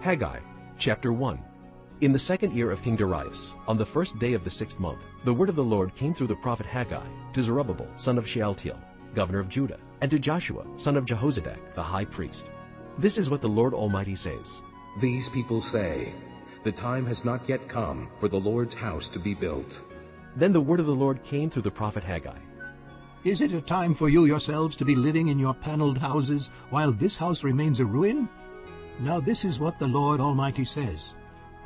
Haggai chapter 1 In the second year of King Darius, on the first day of the sixth month, the word of the Lord came through the prophet Haggai to Zerubbabel, son of Shealtiel, governor of Judah, and to Joshua, son of Jehozadak, the high priest. This is what the Lord Almighty says. These people say, The time has not yet come for the Lord's house to be built. Then the word of the Lord came through the prophet Haggai. Is it a time for you yourselves to be living in your paneled houses while this house remains a ruin? Now this is what the Lord Almighty says.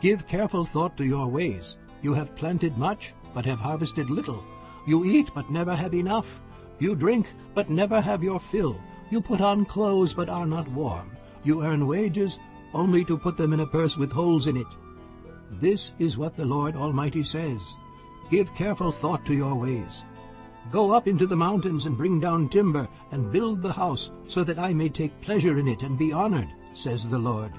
Give careful thought to your ways. You have planted much, but have harvested little. You eat, but never have enough. You drink, but never have your fill. You put on clothes, but are not warm. You earn wages, only to put them in a purse with holes in it. This is what the Lord Almighty says. Give careful thought to your ways. Go up into the mountains and bring down timber and build the house, so that I may take pleasure in it and be honored, says the Lord.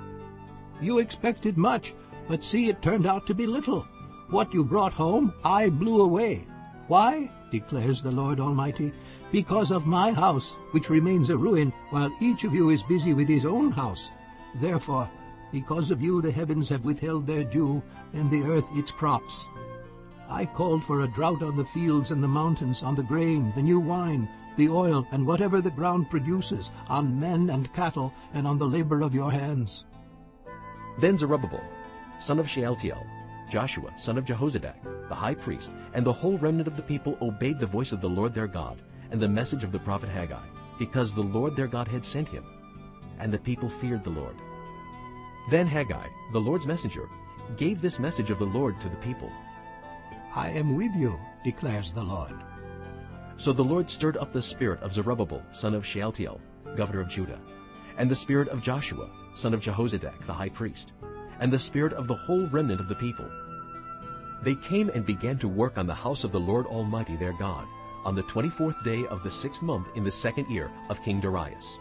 You expected much, but see it turned out to be little. What you brought home I blew away. Why? declares the Lord Almighty. Because of my house, which remains a ruin, while each of you is busy with his own house. Therefore, because of you the heavens have withheld their dew, and the earth its crops. I called for a drought on the fields and the mountains, on the grain, the new wine, the oil, and whatever the ground produces, on men and cattle, and on the labor of your hands. Then Zerubbabel, son of Shealtiel, Joshua, son of Jehozadak, the high priest, and the whole remnant of the people obeyed the voice of the Lord their God and the message of the prophet Haggai, because the Lord their God had sent him. And the people feared the Lord. Then Haggai, the Lord's messenger, gave this message of the Lord to the people. I am with you, declares the Lord. So the Lord stirred up the spirit of Zerubbabel, son of Shealtiel, governor of Judah, and the spirit of Joshua, son of Jehozadak, the high priest, and the spirit of the whole remnant of the people. They came and began to work on the house of the Lord Almighty their God, on the twenty-fourth day of the sixth month in the second year of King Darius.